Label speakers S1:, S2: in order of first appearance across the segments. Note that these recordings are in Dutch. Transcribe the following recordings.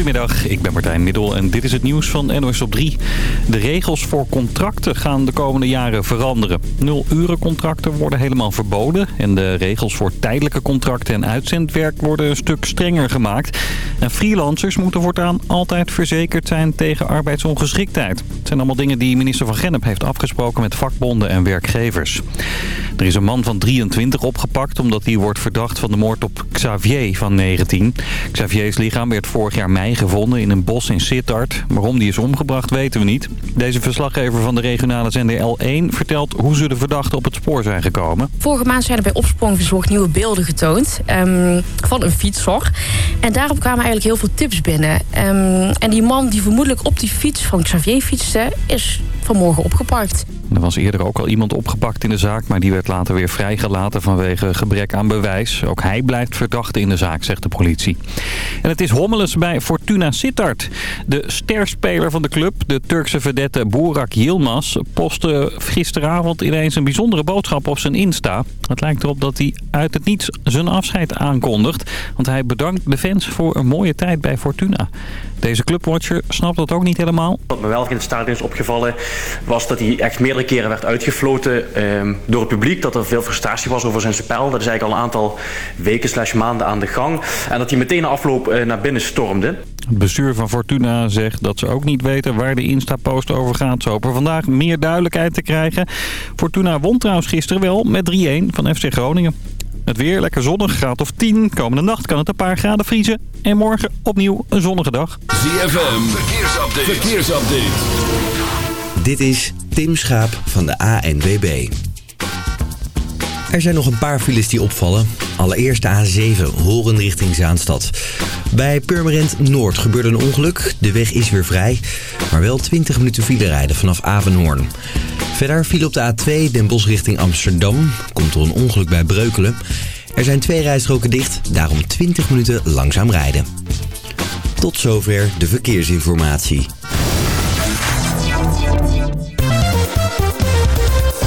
S1: Goedemiddag, ik ben Martijn Middel en dit is het nieuws van NOS op 3. De regels voor contracten gaan de komende jaren veranderen. Nul-urencontracten worden helemaal verboden... en de regels voor tijdelijke contracten en uitzendwerk worden een stuk strenger gemaakt. En freelancers moeten voortaan altijd verzekerd zijn tegen arbeidsongeschiktheid. Het zijn allemaal dingen die minister van Gennep heeft afgesproken met vakbonden en werkgevers. Er is een man van 23 opgepakt omdat hij wordt verdacht van de moord op Xavier van 19. Xavier's lichaam werd vorig jaar mei gevonden in een bos in Sittard. Waarom die is omgebracht weten we niet. Deze verslaggever van de regionale zender L1 vertelt hoe ze de verdachte op het spoor zijn gekomen.
S2: Vorige maand zijn er bij Verzorgd nieuwe beelden getoond um, van een fietser. En daarop kwamen eigenlijk heel veel tips binnen. Um, en die man die vermoedelijk op die fiets van Xavier fietste is vanmorgen opgepakt.
S1: Er was eerder ook al iemand opgepakt in de zaak, maar die werd later weer vrijgelaten vanwege gebrek aan bewijs. Ook hij blijft verdachte in de zaak, zegt de politie. En het is hommeles bij Fortuna Sittard. De sterspeler van de club, de Turkse vedette Burak Yilmaz, postte gisteravond ineens een bijzondere boodschap op zijn Insta. Het lijkt erop dat hij uit het niets zijn afscheid aankondigt, want hij bedankt de fans voor een mooie tijd bij Fortuna. Deze clubwatcher snapt dat ook niet helemaal.
S3: Wat me wel in het stadion is opgevallen was dat hij echt meerdere keren werd uitgefloten eh, door het publiek. Dat er veel frustratie was over zijn spel. Dat is eigenlijk al een aantal weken slash maanden aan de gang. En dat hij meteen na afloop eh, naar binnen stormde.
S1: Het bestuur van Fortuna zegt dat ze ook niet weten waar de Insta-post over gaat. Ze hopen vandaag meer duidelijkheid te krijgen. Fortuna won trouwens gisteren wel met 3-1 van FC Groningen. Het weer lekker zonnig, graad of 10. Komende nacht kan het een paar graden vriezen. En morgen opnieuw een zonnige dag.
S4: ZFM, verkeersupdate. verkeersupdate.
S5: Dit is Tim Schaap van de ANWB. Er zijn nog een paar files die opvallen. Allereerst de A7, Horen richting Zaanstad. Bij Purmerend Noord gebeurde een ongeluk. De weg is weer vrij, maar wel 20 minuten file rijden vanaf Avenhoorn. Verder viel op de A2 Den Bosch richting Amsterdam. Komt er een ongeluk bij Breukelen. Er zijn twee rijstroken dicht, daarom 20 minuten langzaam rijden. Tot zover de verkeersinformatie.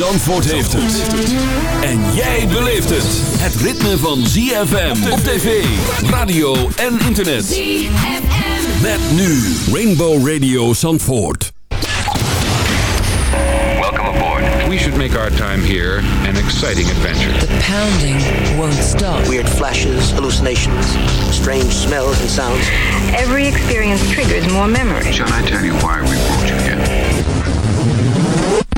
S4: Zandvoort heeft het. En jij beleeft het. Het ritme van ZFM op tv, radio en internet. ZFM. Met nu Rainbow Radio Zandvoort.
S6: Welcome aboard. We should make our time here an exciting adventure.
S7: The pounding won't stop.
S8: Weird flashes, hallucinations, strange smells and sounds.
S9: Every experience triggers more memory.
S6: Shall I tell you why we brought you here?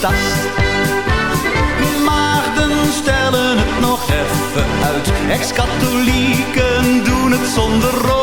S10: Tast. Maagden stellen het nog even uit. Ex-katholieken doen het zonder Rome.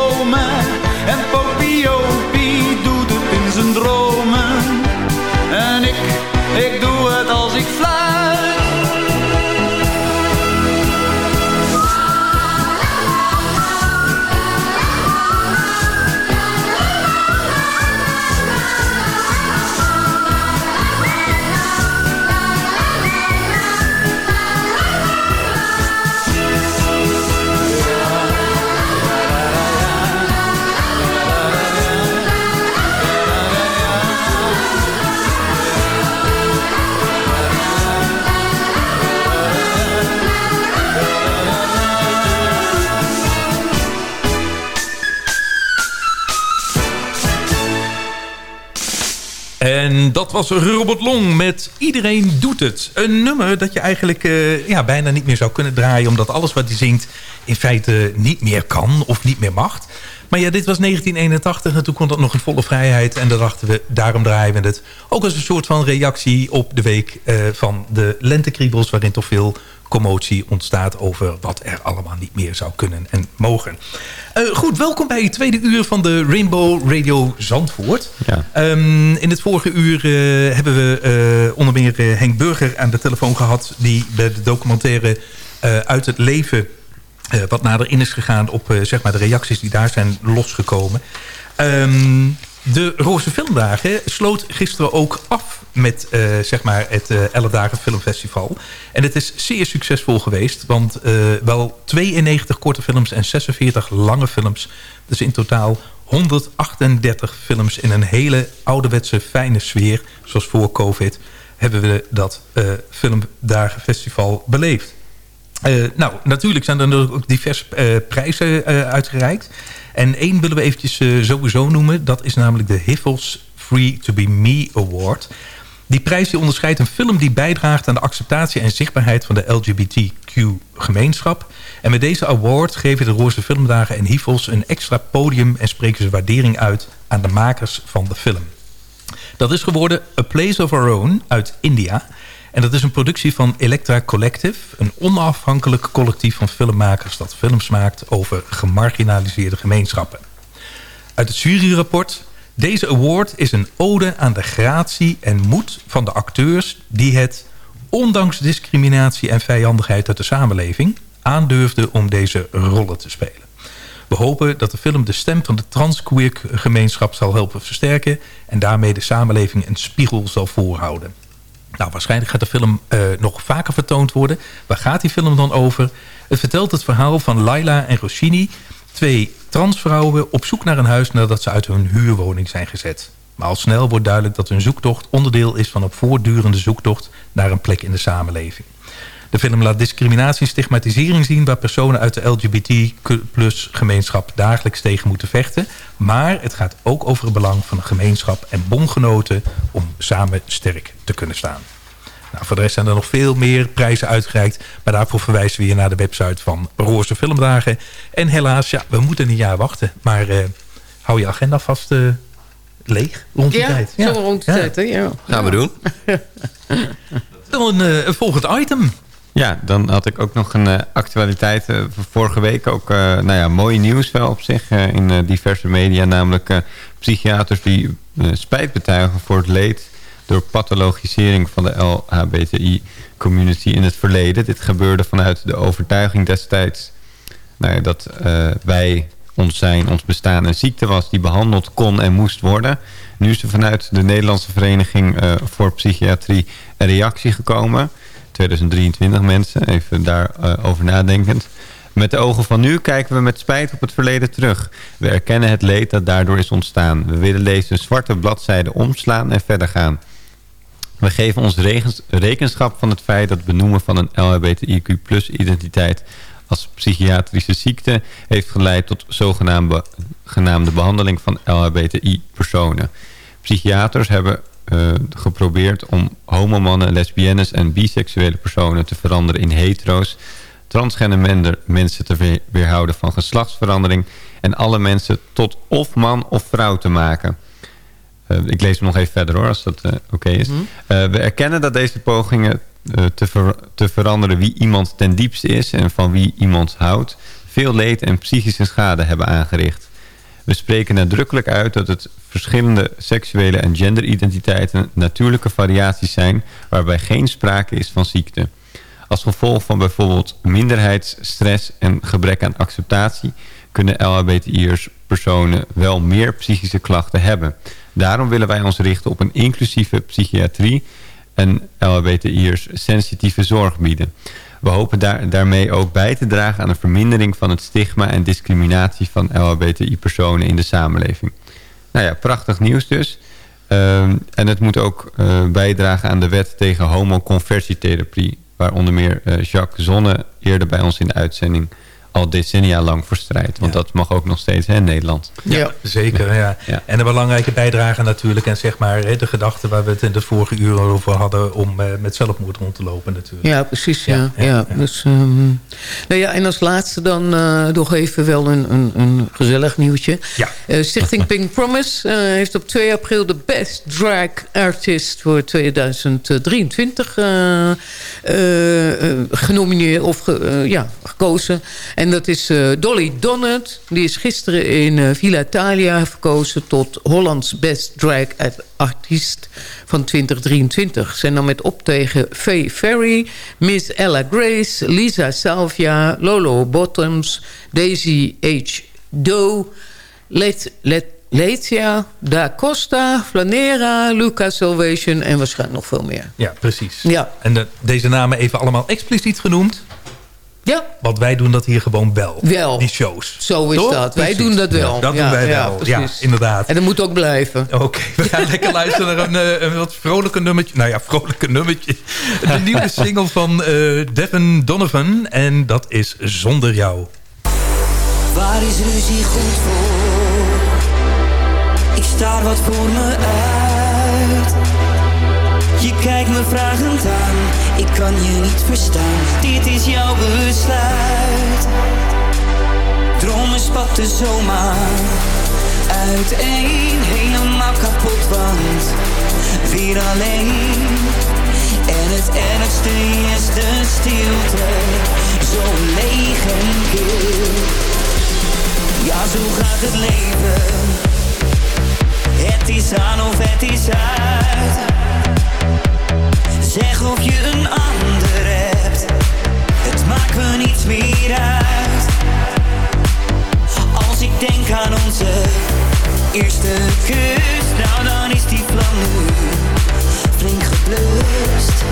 S11: Dat was Robert Long met Iedereen Doet Het. Een nummer dat je eigenlijk eh, ja, bijna niet meer zou kunnen draaien... omdat alles wat hij zingt in feite niet meer kan of niet meer mag. Maar ja, dit was 1981 en toen kon dat nog in volle vrijheid. En dan dachten we, daarom draaien we het. Ook als een soort van reactie op de week eh, van de lentekriebels... waarin toch veel commotie ontstaat over wat er allemaal niet meer zou kunnen en mogen. Uh, goed, welkom bij het tweede uur van de Rainbow Radio Zandvoort.
S12: Ja.
S11: Um, in het vorige uur uh, hebben we uh, onder meer Henk Burger aan de telefoon gehad... die bij de documentaire uit het leven wat nader in is gegaan... op zeg maar de reacties die daar zijn losgekomen. Um, de Roze Filmdagen sloot gisteren ook af met uh, zeg maar het uh, 11 dagen filmfestival. En het is zeer succesvol geweest. Want uh, wel 92 korte films en 46 lange films. Dus in totaal 138 films in een hele ouderwetse fijne sfeer. Zoals voor COVID hebben we dat filmdagenfestival beleefd. Nou, natuurlijk zijn er ook diverse prijzen uitgereikt. En één willen we eventjes sowieso noemen. Dat is namelijk de Hiffels Free to Be Me Award. Die prijs die onderscheidt een film die bijdraagt aan de acceptatie en zichtbaarheid van de LGBTQ-gemeenschap. En met deze award geven de Roze Filmdagen en Hiffels een extra podium en spreken ze waardering uit aan de makers van de film. Dat is geworden A Place of Our Own uit India. En dat is een productie van Electra Collective. Een onafhankelijk collectief van filmmakers dat films maakt over gemarginaliseerde gemeenschappen. Uit het juryrapport... Deze award is een ode aan de gratie en moed van de acteurs... die het, ondanks discriminatie en vijandigheid uit de samenleving... aandurfden om deze rollen te spelen. We hopen dat de film de stem van de transqueer gemeenschap zal helpen versterken... en daarmee de samenleving een spiegel zal voorhouden. Nou, waarschijnlijk gaat de film uh, nog vaker vertoond worden. Waar gaat die film dan over? Het vertelt het verhaal van Laila en Roshini... twee transvrouwen op zoek naar een huis nadat ze uit hun huurwoning zijn gezet. Maar al snel wordt duidelijk dat hun zoektocht onderdeel is van een voortdurende zoektocht... naar een plek in de samenleving. De film laat discriminatie en stigmatisering zien... waar personen uit de LGBT-gemeenschap dagelijks tegen moeten vechten. Maar het gaat ook over het belang van een gemeenschap en bondgenoten... om samen sterk te kunnen staan. Nou, voor de rest zijn er nog veel meer prijzen uitgereikt. Maar daarvoor verwijzen we hier naar de website van Roze Filmdagen. En helaas, ja, we moeten een jaar wachten. Maar uh, hou je agenda vast uh, leeg rond die
S13: ja,
S11: tijd.
S13: Ja, zo rond die ja. tijd, hè? Ja.
S12: Gaan we doen.
S11: Dan een, uh, een volgend item.
S12: Ja, dan had ik ook nog een uh, actualiteit van vorige week. Ook uh, nou ja, mooi nieuws wel op zich in diverse media. Namelijk psychiaters die spijt betuigen voor het leed... door pathologisering van de LHBTI-community in het verleden. Dit gebeurde vanuit de overtuiging destijds... Nou ja, dat wij ons zijn, ons bestaan een ziekte was... die behandeld kon en moest worden... Nu is er vanuit de Nederlandse Vereniging voor Psychiatrie een reactie gekomen. 2023 mensen, even daarover over nadenkend. Met de ogen van nu kijken we met spijt op het verleden terug. We erkennen het leed dat daardoor is ontstaan. We willen deze zwarte bladzijde omslaan en verder gaan. We geven ons rekenschap van het feit dat het benoemen van een LHBTIQ plus identiteit als psychiatrische ziekte heeft geleid tot zogenaamde behandeling van LHBTI-personen. Psychiaters hebben uh, geprobeerd om homomannen, lesbiennes en biseksuele personen te veranderen in hetero's. Transgender mensen te weerhouden van geslachtsverandering. En alle mensen tot of man of vrouw te maken. Uh, ik lees hem nog even verder hoor, als dat uh, oké is. Mm -hmm. we erkennen dat deze pogingen te, ver te veranderen wie iemand ten diepste is... en van wie iemand houdt... veel leed en psychische schade hebben aangericht. We spreken nadrukkelijk uit dat het verschillende seksuele en genderidentiteiten natuurlijke variaties zijn waarbij geen sprake is van ziekte. Als gevolg van bijvoorbeeld minderheidsstress en gebrek aan acceptatie kunnen LHBTI'ers personen wel meer psychische klachten hebben. Daarom willen wij ons richten op een inclusieve psychiatrie en LHBTI'ers sensitieve zorg bieden. We hopen daar, daarmee ook bij te dragen aan een vermindering van het stigma en discriminatie van LHBTI-personen in de samenleving. Nou ja, prachtig nieuws dus. Um, en het moet ook uh, bijdragen aan de wet tegen homoconversietherapie... waar onder meer uh, Jacques Zonne eerder bij ons in de uitzending al decennia lang voor strijdt. Want dat mag ook nog steeds hè, in Nederland.
S11: Ja, zeker. Ja. ja. En een belangrijke bijdrage natuurlijk. En zeg maar de gedachte waar we het in de vorige uur over hadden... om uh, met zelfmoord rond te lopen natuurlijk.
S13: Ja, precies. Ja. ja, Dus, um, nou ja, en als laatste dan uh, nog even wel een, een, een gezellig nieuwtje.
S11: Ja.
S13: Uh, Stichting Pink Promise heeft op 2 april de Best Drag Artist voor 2023 genomineerd of ge, ja, gekozen. En en dat is uh, Dolly Donnet. Die is gisteren in uh, Villa Italia verkozen tot Hollands Best Drag Artist van 2023. Zijn dan met op tegen Faye Ferry, Miss Ella Grace, Lisa Salvia, Lolo Bottoms, Daisy H. Doe, Let, Let, Letia, Da Costa, Flanera, Luca Salvation en waarschijnlijk nog veel meer.
S11: Ja, precies.
S13: Ja.
S11: En de, deze namen even allemaal expliciet genoemd.
S13: Ja.
S11: Want wij doen dat hier gewoon wel.
S13: Wel.
S11: Die shows.
S13: Zo is
S11: Toch?
S13: dat. Wij
S11: Precies.
S13: doen dat wel.
S11: Ja, dat
S13: ja,
S11: doen wij
S13: ja,
S11: wel. Ja,
S13: precies.
S11: inderdaad.
S13: En dat moet ook blijven.
S11: Oké, we gaan lekker luisteren naar een, eh, een wat vrolijke nummertje. Nou ja, vrolijke nummertje. De nieuwe single van uh, Devin Donovan. En dat is Zonder Jou.
S14: Waar is ruzie goed voor? Ik staar wat voor me uit. Je kijkt me vragend aan, ik kan je niet verstaan. Dit is jouw besluit. Dromen spatten zomaar uiteen, helemaal kapot, want weer alleen. En het ergste is de stilte, zo leeg en kil. Ja, zo gaat het leven. Het is aan of het is uit. Zeg of je een ander hebt, het maakt me niets meer uit. Als ik denk aan onze eerste kus, nou dan is die vlam nu flink geblust.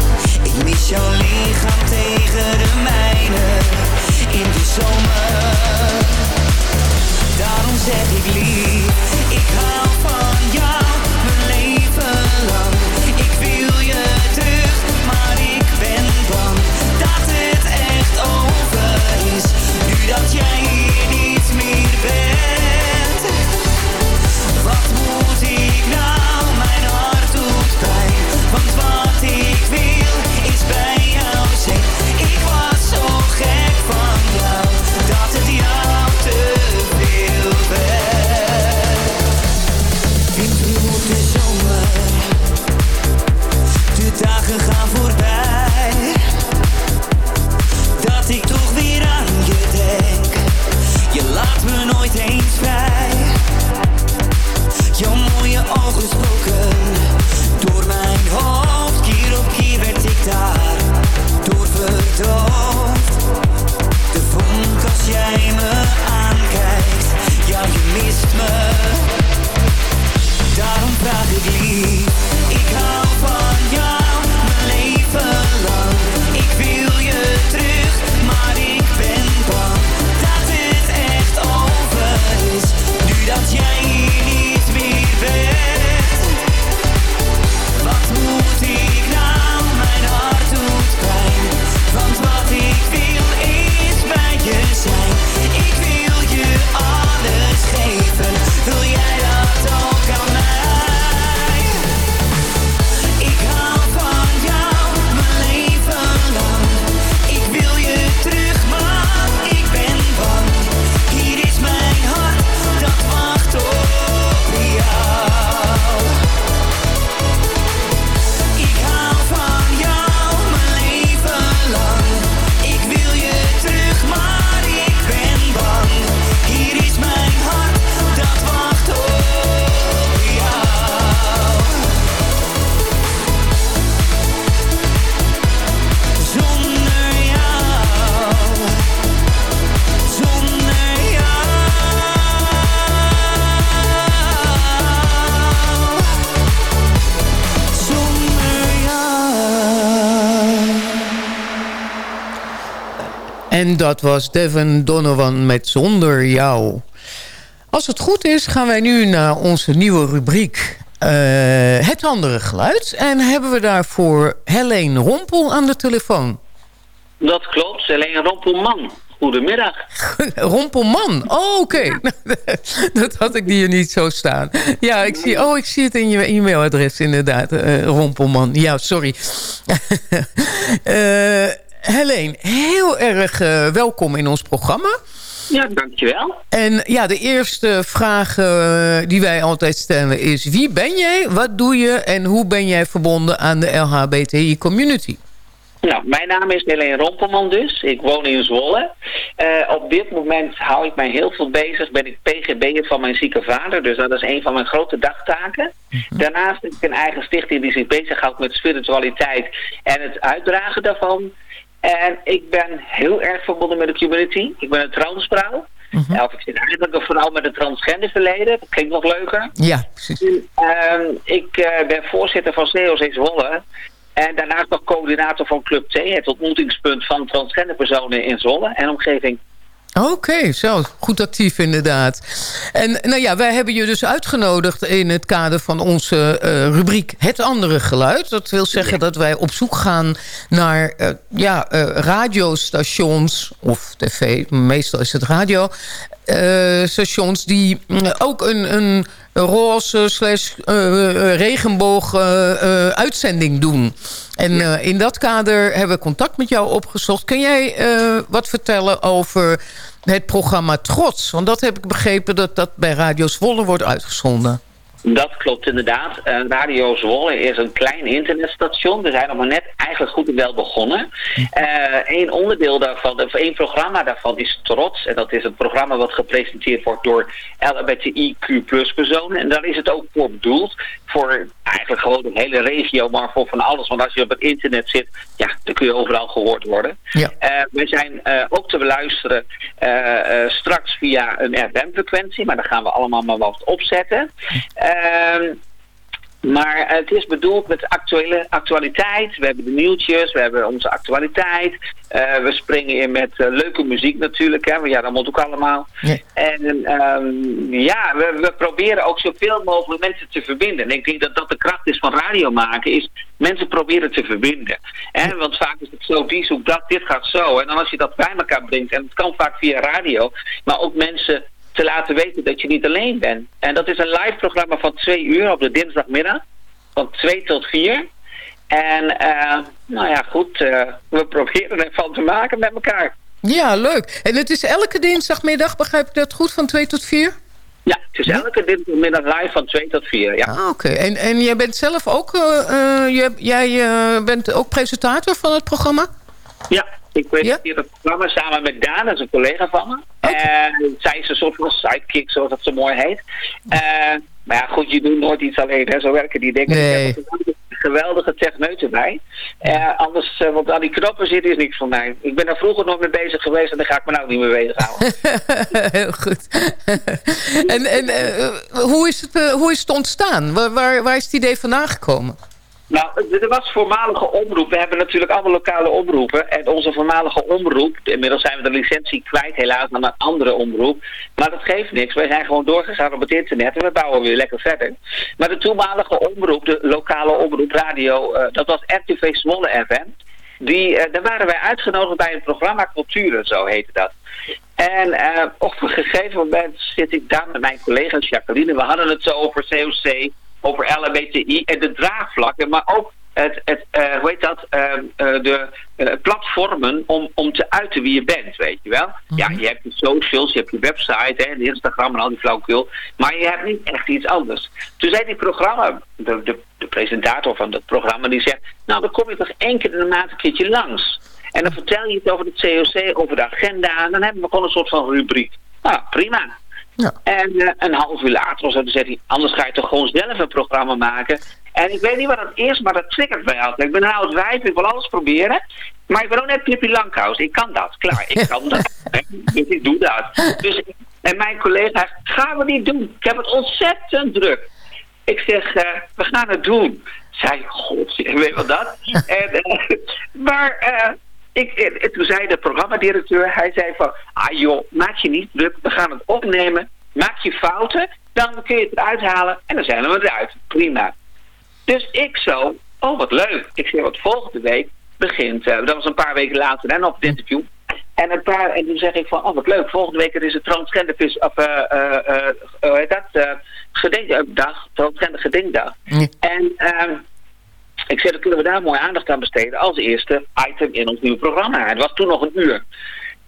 S14: Ik mis jouw lichaam tegen de mijne in de zomer. Daarom zeg ik lief, ik hou van jou, mijn leven lang. Nu dat jij nooit eens vrij. Dat
S13: was Devin Donovan met Zonder Jou. Als het goed is, gaan wij nu naar onze nieuwe rubriek... eh, het andere geluid. En hebben we daarvoor Helene Rompel aan de telefoon.
S15: Dat klopt, Helene Rompelman. Goedemiddag.
S13: Rompelman, oh, oké. dat had ik hier niet zo staan. Ja, ik zie, oh, ik zie het in je e-mailadres inderdaad. eh, Rompelman, ja, sorry. Eh Helene, heel erg eh, welkom in ons programma.
S15: Ja, dankjewel.
S13: En ja, de eerste vraag eh, die wij altijd stellen is... wie ben jij, wat doe je en hoe ben jij verbonden aan de LHBTI-community?
S15: Nou, mijn naam is Helene Rompelman dus. Ik woon in Zwolle. Eh, op dit moment hou ik mij heel veel bezig. Ben ik PGB'er van mijn zieke vader. Dus dat is een van mijn grote dagtaken. Daarnaast heb ik een eigen stichting die zich bezighoudt met spiritualiteit en het uitdragen daarvan. En ik ben heel erg verbonden met de community. Ik ben een transvrouw. Of ik zit eigenlijk een vrouw met een transgender verleden. Dat klinkt nog leuker.
S13: Ja, precies.
S15: Ehm, ik eh, ben voorzitter van COC Zwolle. En daarnaast nog coördinator van Club T, het ontmoetingspunt van transgender personen in Zwolle en omgeving.
S13: Oké, zo. Goed actief inderdaad. En nou ja, wij hebben je dus uitgenodigd in het kader van onze eh, rubriek Het Andere Geluid. Dat wil zeggen dat wij op zoek gaan naar eh, ja, eh, radiostations of tv, meestal is het radio... stations die mm, ook een, een roze slash eh, regenboog eh, uitzending doen. En in dat kader hebben we contact met jou opgezocht. Kun jij wat vertellen over het programma Trots? Want dat heb ik begrepen dat dat bij Radio Zwolle wordt uitgezonden.
S15: Dat klopt inderdaad. Eh, Radio Zwolle is een klein internetstation. We zijn nog maar net eigenlijk goed en wel begonnen. Eén onderdeel daarvan, of één programma daarvan is Trots. En dat is een programma wat gepresenteerd wordt door LGBTIQ personen. En daar is het ook voor bedoeld. Voor eigenlijk gewoon de hele regio, maar voor van alles. Want als je op het internet zit, ja, dan kun je overal gehoord worden.
S13: Ja.
S15: Eh, we zijn eh, ook te beluisteren eh, eh, straks via een FM-frequentie. Maar daar gaan we allemaal maar wat opzetten. Ehm, maar het is bedoeld met actuele actualiteit. We hebben de nieuwtjes, we hebben onze actualiteit. Eh, we springen in met eh, leuke muziek natuurlijk. Hè. Ja, dat moet ook allemaal. En ehm, ja, we, we proberen ook zoveel mogelijk mensen te verbinden. En ik denk dat dat de kracht is van radio maken. Is mensen proberen te verbinden. Hè? Want vaak is het zo, die zoekt dat, dit gaat zo. En dan als je dat bij elkaar brengt. En het kan vaak via radio. Maar ook mensen te laten weten dat je niet alleen bent. En dat is een live programma van twee uur op de dinsdagmiddag. Van twee tot vier. En eh, nou ja, goed, eh, we proberen ervan te maken met elkaar.
S13: Ja, leuk. En het is elke dinsdagmiddag, begrijp ik dat goed, van 2 tot 4?
S15: Ja, het is elke dinsdagmiddag live van 2 tot 4, ja.
S13: Ah, Oké, en, en jij bent zelf ook, eh, jij eh, bent ook presentator van het programma?
S15: Ja, Ik presenteer het programma samen met Daan, dat is een collega van me. En zij is een soort van sidekick, zoals dat zo mooi heet. Eh, maar ja, goed, je doet nooit iets alleen, hè. Zo werken die dingen.
S13: Nee.
S15: Ik heb een geweldige techneut erbij. Eh, anders, eh, want aan die knoppen zitten is niks van mij. Ik ben daar vroeger nog mee bezig geweest en daar ga ik me nou niet mee bezighouden.
S13: Heel goed. en en eh, hoe, is het, eh, hoe is het ontstaan? Waar, waar, waar is het idee vandaan gekomen?
S15: Nou, er was voormalige omroep. We hebben natuurlijk allemaal lokale omroepen. En onze voormalige omroep, inmiddels zijn we de licentie kwijt helaas aan een andere omroep. Maar dat geeft niks. Wij zijn gewoon doorgegaan op het internet en we bouwen weer lekker verder. Maar de toenmalige omroep, de lokale omroep radio, eh, dat was RTV Zwolle FM. Die, eh, daar waren wij uitgenodigd bij een programma Culturen, zo heette dat. En eh, op een gegeven moment zit ik daar met mijn collega Jacqueline. We hadden het zo over COC, over LHBTI en de draagvlakken, maar ook het, het eh, hoe heet dat, Ehm, eh, de eh, platformen om, om te uiten wie je bent, weet je wel. Ja, je hebt je socials, je hebt je website, hè, Instagram en al die flauwekul, maar je hebt niet echt iets anders. Toen zei die programma, de, de, de presentator van het programma, die zegt, nou dan kom je toch één keer in de maand een keertje langs. En dan vertel je het over het COC, over de agenda, en dan hebben we gewoon een soort van rubriek. Nou, prima. En eh, een half uur later of zo, hij, anders ga je toch gewoon zelf een programma maken. En ik weet niet wat het is, maar dat triggert mij altijd. Ik ben een oud wijf, ik wil alles proberen. Maar ik ben ook net Pippi Langkous. Ik kan dat, klaar, ik kan dat. Dus ik doe dat. Dus, en mijn collega gaan we niet doen. Ik heb het ontzettend druk. Ik zeg, eh, we gaan het doen. Zij, god, weet wat dat? en, eh, maar ik, toen zei de programmadirecteur, hij zei van, ah joh, maak je niet druk, we gaan het opnemen, maak je fouten, dan kun je het eruit halen en dan zijn we eruit. Prima. Dus ik zo, oh wat leuk. Ik zeg, wat volgende week begint, eh, dat was een paar weken later, en op het interview. En, een paar, en toen zeg ik van, oh wat leuk, volgende week er is een transgender vis, of, hoe heet dat, eh, gedenkdag, transgender gedenkdag. En ik zei, dan kunnen we daar mooi aandacht aan besteden als eerste item in ons nieuwe programma. Het was toen nog een uur.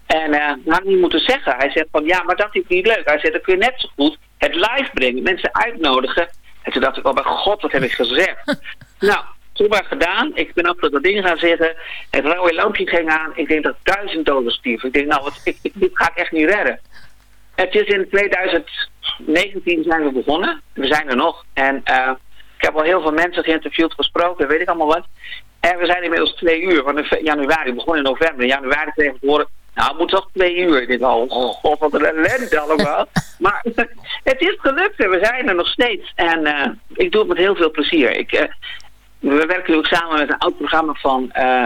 S15: En hij had niet moeten zeggen. Hij zegt van, ja, maar dat is niet leuk. Hij zegt, dan kun je net zo goed het live brengen, mensen uitnodigen. En toen dacht ik, oh mijn god, wat heb ik gezegd? nou, toen maar gedaan. Ik ben op dat ding gaan zitten. Het rode lampje ging aan. Ik denk dat duizend doden stierf. Ik denk, nou, wat, ik, ik, dit ga ik echt niet redden. Het is in 2019 zijn we begonnen. We zijn er nog. En eh, ik heb al heel veel mensen geïnterviewd, gesproken, weet ik allemaal wat. En we zijn inmiddels twee uur. Want in januari, begon in november. In januari kregen we te horen, nou, het moet toch twee uur. Ik denk, oh, oh god, wat een ellende allemaal. maar het is gelukt en we zijn er nog steeds. En eh, ik doe het met heel veel plezier. Ik, eh, we werken nu ook samen met een oud programma van, eh,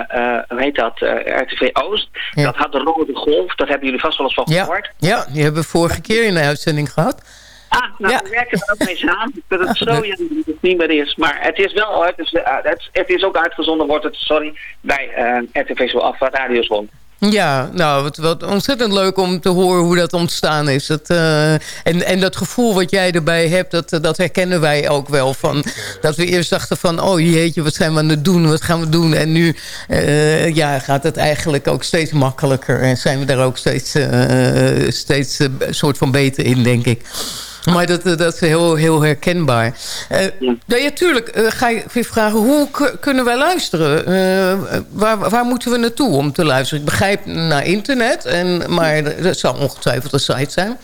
S15: hoe heet dat, RTV Oost. Dat had de Rode Golf, daar hebben jullie vast wel eens van
S13: Ja,
S15: gehoord.
S13: ja, die hebben we vorige keer in de uitzending gehad.
S15: Ah, nou, we werken er ook mee samen. Vind het zo jammer dat het niet meer is. Maar het is wel, het is, eh, het, het is ook uitgezonden, wordt het, sorry, bij eh RTV Zo af, Radio Zon.
S13: Ja, nou, wat, wat ontzettend leuk om te horen hoe dat ontstaan is. Dat, eh, en, en dat gevoel wat jij erbij hebt, dat, dat herkennen wij ook wel. Van, dat we eerst dachten van, oh jeetje, wat zijn we aan het doen? Wat gaan we doen? En nu eh, ja, gaat het eigenlijk ook steeds makkelijker. En zijn we daar ook steeds, eh, steeds eh, een soort van beter in, denk ik. Maar dat, dat is heel, heel herkenbaar. Eh nou ja, tuurlijk eh, ga je weer vragen, hoe kunnen wij luisteren? Eh, waar, waar moeten we naartoe om te luisteren? Ik begrijp naar internet, en, maar er zal ongetwijfeld een site zijn.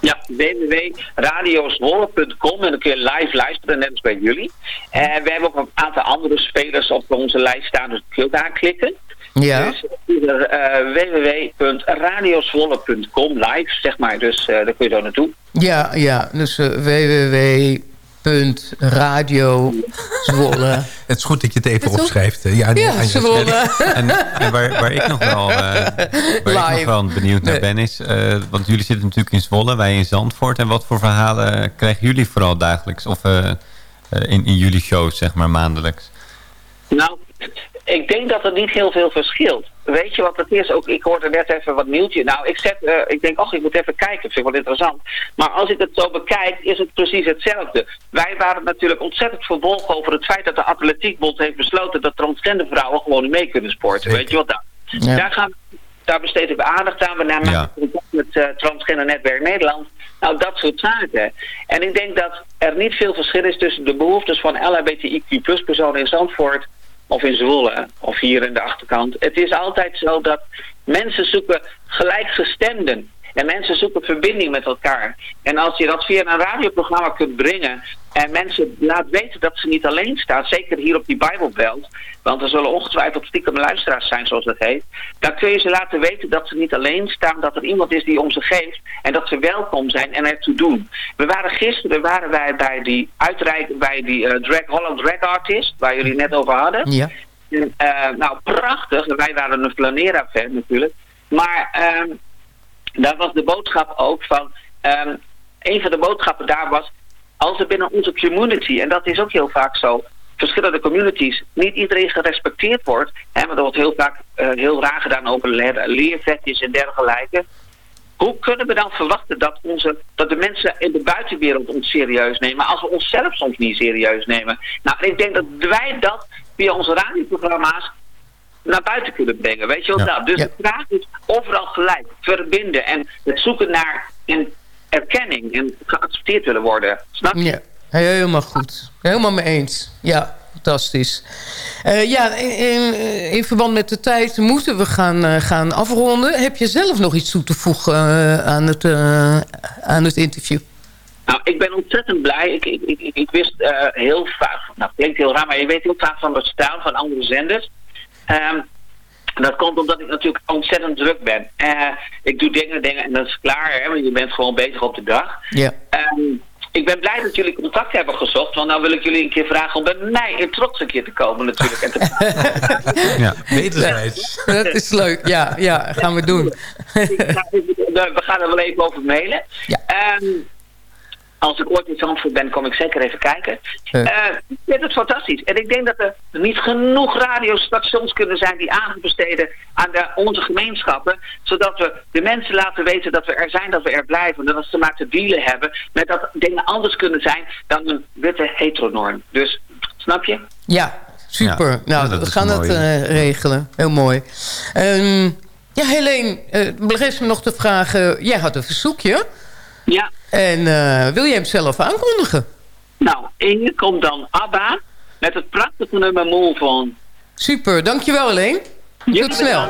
S15: Ja, www.radiozwolle.com en dan kun je live luisteren, net als bij jullie. En we hebben ook een aantal andere spelers op onze lijst staan, dus kun je ook aanklikken.
S13: Ja.
S15: Dus uh, www.radiozwolle.com live, zeg maar. Dus eh, daar kun je zo naartoe.
S13: Ja, ja dus eh, www.radiozwolle.
S11: Het is goed dat je het even
S13: Het
S11: opschrijft. eh, Ja,
S13: Ja. Zwolle.
S12: En, en waar, waar ik nog wel, eh, waar ik nog wel benieuwd naar ben is... eh, want jullie zitten natuurlijk in Zwolle, wij in Zandvoort. En wat voor verhalen krijgen jullie vooral dagelijks? Of eh, eh, in, in jullie shows, zeg maar, maandelijks?
S15: Nou, ik denk dat er niet heel veel verschilt. Weet je wat het is? Ook, ik hoorde net even wat nieuwtje. Nou, ik, zet, eh, ik denk, ach, ik moet even kijken. Vind ik wel interessant. Maar als ik het zo bekijk, is het precies hetzelfde. Wij waren natuurlijk ontzettend verbolgen over het feit dat de Atletiekbond heeft besloten dat transgender vrouwen gewoon niet mee kunnen sporten. Weet je wat daar?
S13: Ja.
S15: Daar, gaan, daar besteden we aandacht aan. We nemen
S12: Ja.
S15: contact met eh, Transgender Netwerk Nederland. Nou, dat soort zaken. En ik denk dat er niet veel verschil is tussen de behoeftes van LHBTIQ plus personen in Zandvoort of in Zwolle of hier in de achterkant. Het is altijd zo dat mensen zoeken gelijkgestemden. En mensen zoeken verbinding met elkaar. En als je dat via een radioprogramma kunt brengen... en mensen laat weten dat ze niet alleen staan... zeker hier op die Bijbelbelt... want er zullen ongetwijfeld stiekem luisteraars zijn, zoals dat heet... dan kun je ze laten weten dat ze niet alleen staan... dat er iemand is die om ze geeft... en dat ze welkom zijn en ertoe doen. We waren gisteren waren wij bij die uitreiking... bij die uh, drag, Holland Drag Artist... waar jullie net over hadden.
S13: Ja.
S15: En, uh, nou, prachtig. Wij waren een flanera-fan natuurlijk. Maar... Uh, daar was de boodschap ook van... Um, een van de boodschappen daar was... als er binnen onze community, en dat is ook heel vaak zo... verschillende communities, niet iedereen gerespecteerd wordt... Hè, maar er wordt heel vaak uh, heel raar gedaan over leervetjes en dergelijke... Hoe kunnen we dan verwachten dat, onze, dat de mensen in de buitenwereld ons serieus nemen... als we onszelf soms niet serieus nemen? Nou, ik denk dat wij dat via onze radioprogramma's naar buiten kunnen brengen. Weet je wel? Ja. Nou, dus ja. de vraag is overal gelijk verbinden en het zoeken naar een erkenning en geaccepteerd willen worden. Snap je?
S13: Ja, helemaal goed. Helemaal mee eens. Ja, fantastisch. Uh, ja, in, in, verband met de tijd moeten we gaan, uh, gaan afronden. Heb je zelf nog iets toe te voegen uh, aan, het, aan het interview?
S15: Nou, ik ben ontzettend blij. Ik, ik, ik, ik wist heel vaak, nou, klinkt heel raar, maar je weet heel vaak van het staan van andere zenders. Um, dat komt omdat ik natuurlijk ontzettend druk ben. Uh, ik doe dingen, dingen en dat is klaar, hè, want je bent gewoon bezig op de dag.
S13: Ja.
S15: Um, ik ben blij dat jullie contact hebben gezocht, want nou wil ik jullie een keer vragen om bij mij in trots een keer te komen natuurlijk. En te
S11: ja, wederzijds.
S13: Dat is leuk, ja, ja, gaan we doen.
S15: we gaan er wel even over mailen.
S13: Ja.
S15: Um, als ik ooit in Zandvoort ben, kom ik zeker even kijken. Uh. Uh, ik vind het fantastisch. En ik denk dat er niet genoeg radiostations kunnen zijn die aandacht besteden aan de, onze gemeenschappen. Zodat we de mensen laten weten dat we er zijn, dat we er blijven. En dat ze maar te dealen hebben met dat dingen anders kunnen zijn dan een witte heteronorm. Dus, snap je?
S13: Ja, super. Ja, nou, we gaan dat uh, regelen. Heel mooi. Um, ja, Helene, uh, even nog te vragen. Jij had een verzoekje.
S15: Ja.
S13: En uh, wil je hem zelf aankondigen?
S15: Nou, hier komt dan ABBA met het prachtige nummer Move On.
S13: Super, dankjewel alleen. Tot snel.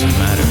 S16: Doesn't matter,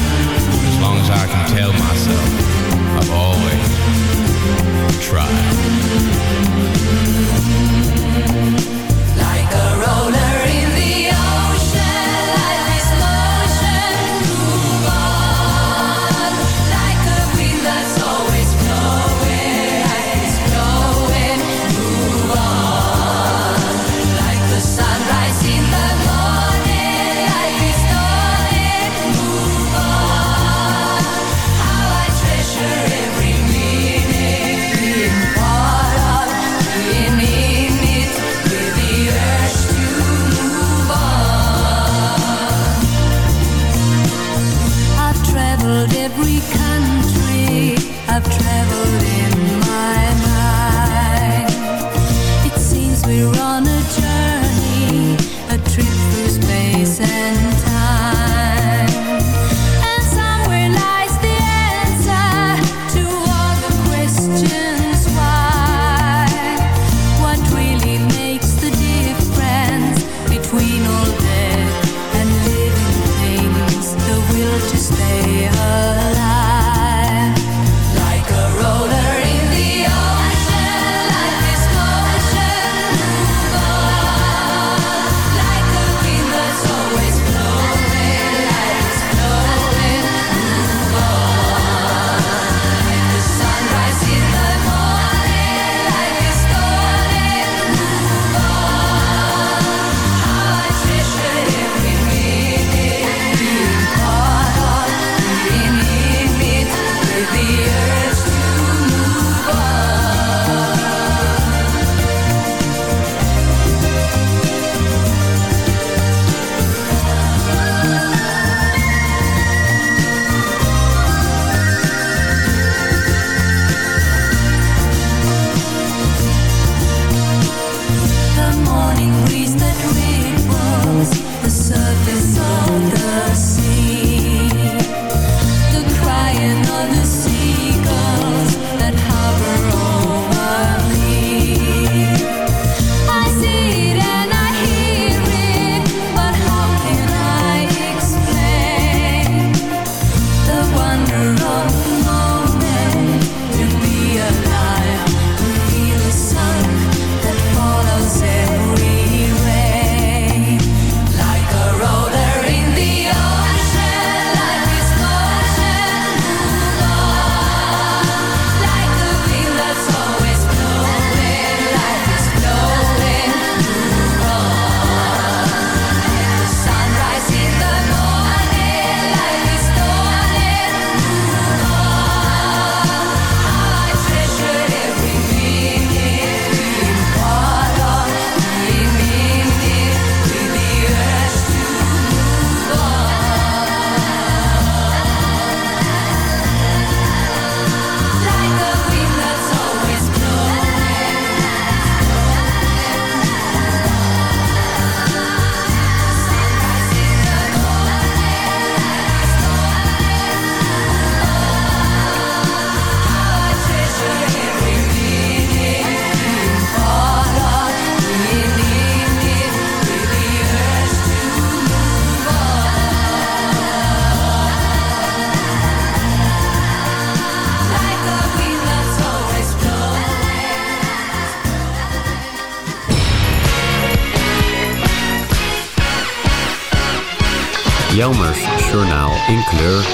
S12: Jelmers Journaal in kleur.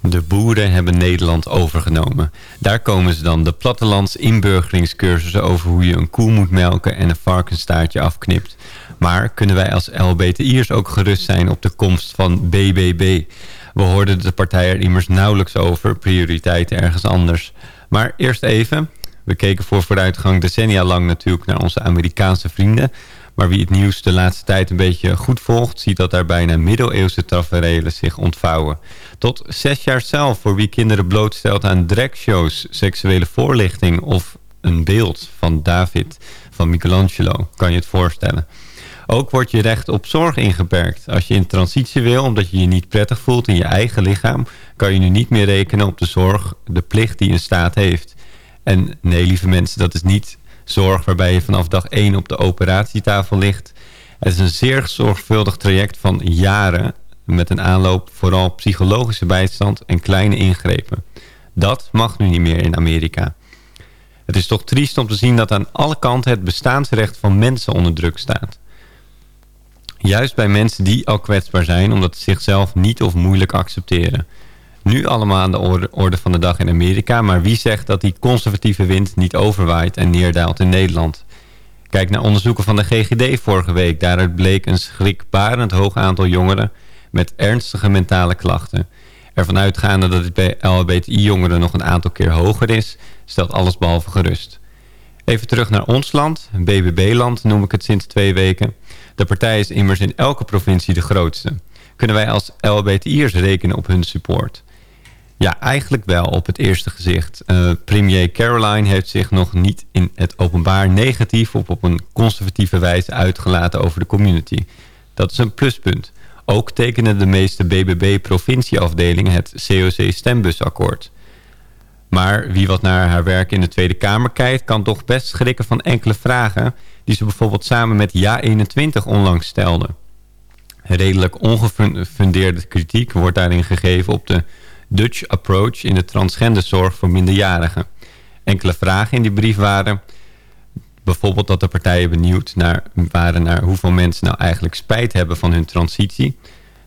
S12: De boeren hebben Nederland overgenomen. Daar komen ze dan, de plattelands inburgeringscursussen over hoe je een koe moet melken en een varkenstaartje afknipt. Maar kunnen wij als LBTI'ers ook gerust zijn op de komst van BBB? We hoorden de partij er immers nauwelijks over, prioriteiten ergens anders. Maar eerst even, we keken voor vooruitgang decennia lang natuurlijk naar onze Amerikaanse vrienden. Maar wie het nieuws de laatste tijd een beetje goed volgt... ziet dat daar bijna middeleeuwse tafereelen zich ontvouwen. Tot zes jaar zelf voor wie kinderen blootstelt aan dragshows... seksuele voorlichting of een beeld van David van Michelangelo. Kan je het voorstellen. Ook wordt je recht op zorg ingeperkt. Als je in transitie wil omdat je je niet prettig voelt in je eigen lichaam... kan je nu niet meer rekenen op de zorg, de plicht die een staat heeft. En nee, lieve mensen, dat is niet zorg waarbij je vanaf dag 1 op de operatietafel ligt. Het is een zeer zorgvuldig traject van jaren met een aanloop vooral psychologische bijstand en kleine ingrepen. Dat mag nu niet meer in Amerika. Het is toch triest om te zien dat aan alle kanten het bestaansrecht van mensen onder druk staat. Juist bij mensen die al kwetsbaar zijn omdat ze zichzelf niet of moeilijk accepteren. Nu allemaal aan de orde, orde van de dag in Amerika, maar wie zegt dat die conservatieve wind niet overwaait en neerdaalt in Nederland? Kijk naar onderzoeken van de GGD vorige week. Daaruit bleek een schrikbarend hoog aantal jongeren met ernstige mentale klachten. Ervan uitgaande dat het bij LHBTI-jongeren nog een aantal keer hoger is, stelt alles behalve gerust. Even terug naar ons land, BBB-land noem ik het sinds twee weken. De partij is immers in elke provincie de grootste. Kunnen wij als LHBTI'ers rekenen op hun support? Ja, eigenlijk wel op het eerste gezicht. Uh, premier Caroline heeft zich nog niet in het openbaar negatief... of op een conservatieve wijze uitgelaten over de community. Dat is een pluspunt. Ook tekenen de meeste BBB-provincieafdelingen het COC-stembusakkoord. Maar wie wat naar haar werk in de Tweede Kamer kijkt... kan toch best schrikken van enkele vragen... die ze bijvoorbeeld samen met JA21 onlangs stelde. Redelijk ongefundeerde kritiek wordt daarin gegeven op de Dutch approach in de transgenderzorg voor minderjarigen. Enkele vragen in die brief waren... bijvoorbeeld dat de partijen benieuwd naar, waren naar hoeveel mensen nou eigenlijk spijt hebben van hun transitie.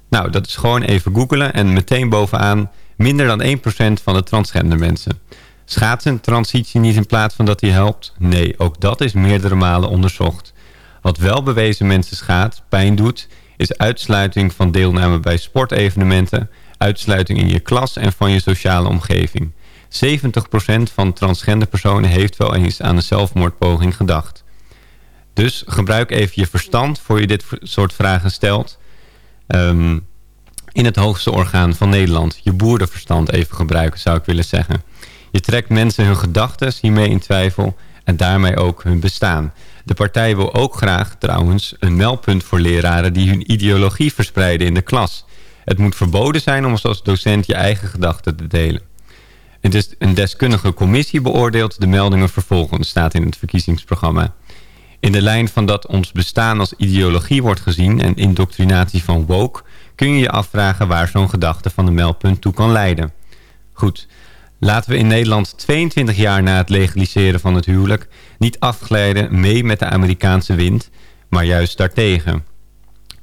S12: Nou, dat is gewoon even googelen en meteen bovenaan minder dan 1% van de transgender mensen. Schaadt een transitie niet in plaats van dat die helpt? Nee, ook dat is meerdere malen onderzocht. Wat wel bewezen mensen schaadt, pijn doet, is uitsluiting van deelname bij sportevenementen uitsluiting in je klas en van je sociale omgeving. 70% van transgender personen heeft wel eens aan een zelfmoordpoging gedacht. Dus gebruik even je verstand voor je dit soort vragen stelt. Um, in het hoogste orgaan van Nederland. Je boerenverstand even gebruiken zou ik willen zeggen. Je trekt mensen hun gedachten hiermee in twijfel en daarmee ook hun bestaan. De partij wil ook graag trouwens een meldpunt voor leraren die hun ideologie verspreiden in de klas. Het moet verboden zijn om als docent je eigen gedachten te delen. Het is een deskundige commissie beoordeelt de meldingen vervolgens, staat in het verkiezingsprogramma. In de lijn van dat ons bestaan als ideologie wordt gezien en indoctrinatie van woke... kun je je afvragen waar zo'n gedachte van de meldpunt toe kan leiden. Goed, laten we in Nederland 22 jaar na het legaliseren van het huwelijk... niet afglijden mee met de Amerikaanse wind, maar juist daartegen...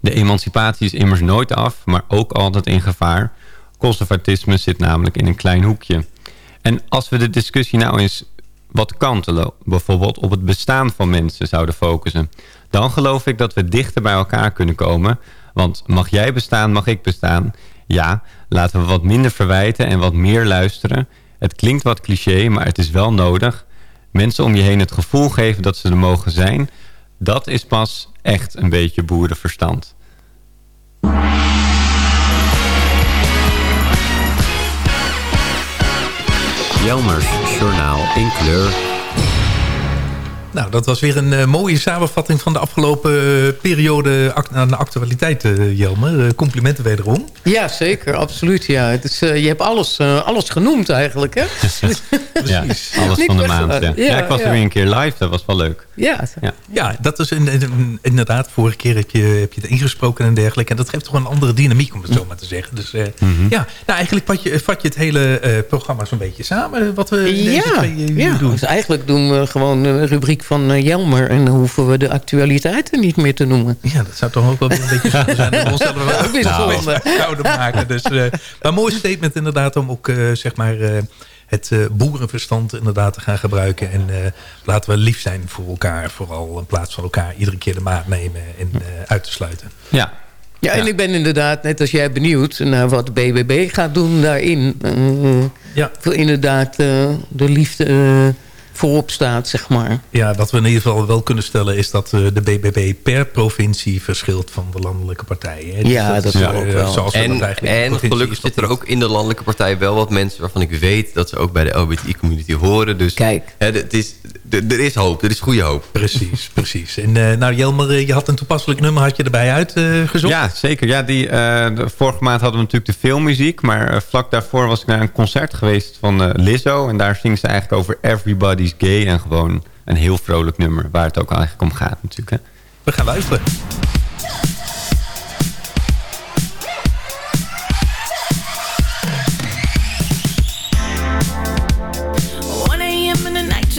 S12: De emancipatie is immers nooit af, maar ook altijd in gevaar. Conservatisme zit namelijk in een klein hoekje. En als we de discussie nou eens wat kantelen, bijvoorbeeld op het bestaan van mensen zouden focussen... dan geloof ik dat we dichter bij elkaar kunnen komen. Want mag jij bestaan, mag ik bestaan. Ja, laten we wat minder verwijten en wat meer luisteren. Het klinkt wat cliché, maar het is wel nodig. Mensen om je heen het gevoel geven dat ze er mogen zijn... dat is pas echt een beetje boerenverstand. Jelmers Journaal in kleur.
S11: Nou, dat was weer een uh, mooie samenvatting van de afgelopen uh, periode aan de actualiteit, uh, Jelmer. complimenten wederom.
S13: Ja, zeker. Absoluut. Ja. Het is, je hebt alles, alles genoemd eigenlijk, hè?
S12: ja, alles van de maand. Ja. Ja, ik was er weer een keer live. Dat was wel leuk.
S13: Ja,
S11: ja. ja dat is in, in, inderdaad. Vorige keer heb je, heb je het ingesproken en dergelijke. En dat geeft toch een andere dynamiek, om het zo maar te zeggen. Dus mm -hmm. ja, nou, eigenlijk vat je, vat je het hele programma zo'n beetje samen. Wat we deze
S13: ja,
S11: twee
S13: ja.
S11: doen.
S13: Dus eigenlijk doen we gewoon een rubriek van eh, Jelmer. En dan hoeven we de actualiteiten niet meer te noemen.
S11: Ja, dat zou toch ook wel een beetje zonde zijn. Dat we ons hebben we ook weer
S13: Nou.
S11: zonde maken. Dus, eh, maar een mooi statement inderdaad om ook eh, zeg maar, eh, het boerenverstand inderdaad te gaan gebruiken. En eh, laten we lief zijn voor elkaar. Vooral in plaats van elkaar iedere keer de maat nemen en eh, uit te sluiten.
S12: Ja.
S13: Ja, en ik ben inderdaad, net als jij, benieuwd naar wat BBB gaat doen daarin.
S11: Ja.
S13: Voor inderdaad eh, de liefde eh, voorop staat, zeg maar.
S11: Ja, wat we in ieder geval wel kunnen stellen is dat eh, de BBB per provincie verschilt van de landelijke partijen. Dus
S17: Ja, dat
S11: is,
S17: is
S11: eh,
S17: ook wel.
S11: Zoals we
S17: En,
S11: dat
S17: en gelukkig zitten er ook in de landelijke partij wel wat mensen waarvan ik weet dat ze ook bij de LBTI-community horen. Dus
S13: Kijk.
S17: Hè, het is, er is hoop, er is goede hoop.
S11: Precies, precies. En eh, nou Jelmer, eh, je had een toepasselijk nummer had je erbij uitgezocht.
S12: Ja, zeker. Ja, die, eh, de, vorige maand hadden we natuurlijk de filmmuziek. Maar eh, vlak daarvoor was ik naar een concert geweest van eh, Lizzo. En daar zingt ze eigenlijk over Everybody's Gay. En gewoon een heel vrolijk nummer. Waar het ook eigenlijk om gaat natuurlijk. Hè.
S11: We gaan luisteren.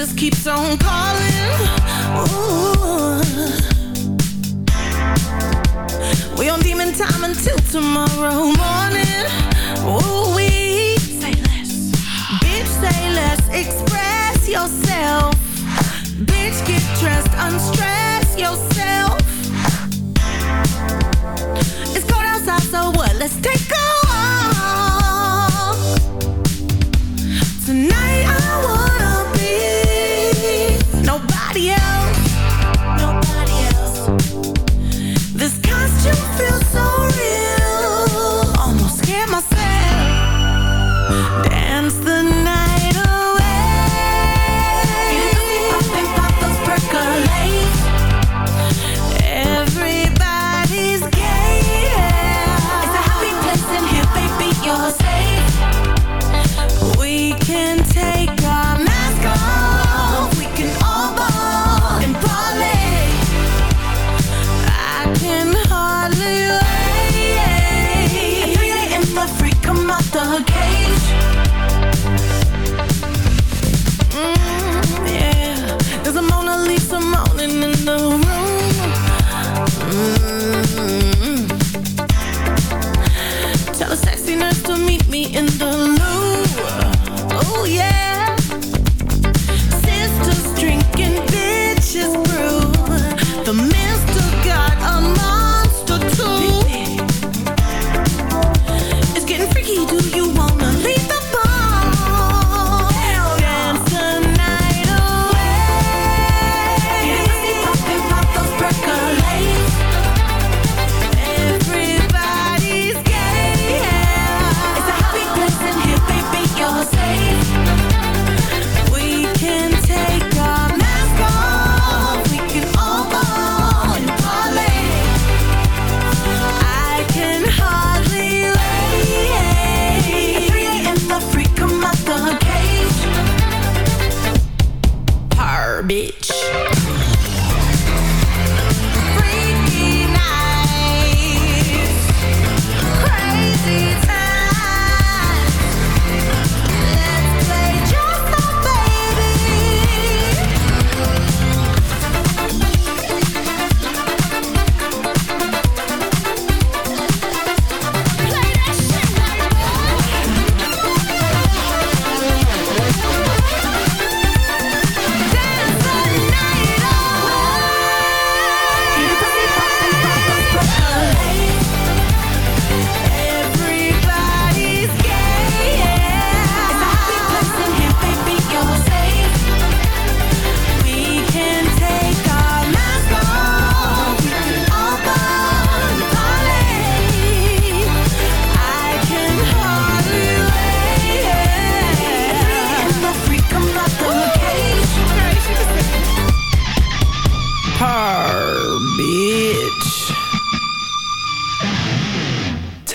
S18: Just keeps on calling. Ooh. We on demon time until tomorrow morning. Ooh, we say less. Bitch, say less. Express yourself. Bitch, get dressed. Unstress yourself. It's cold outside, so what? Let's take a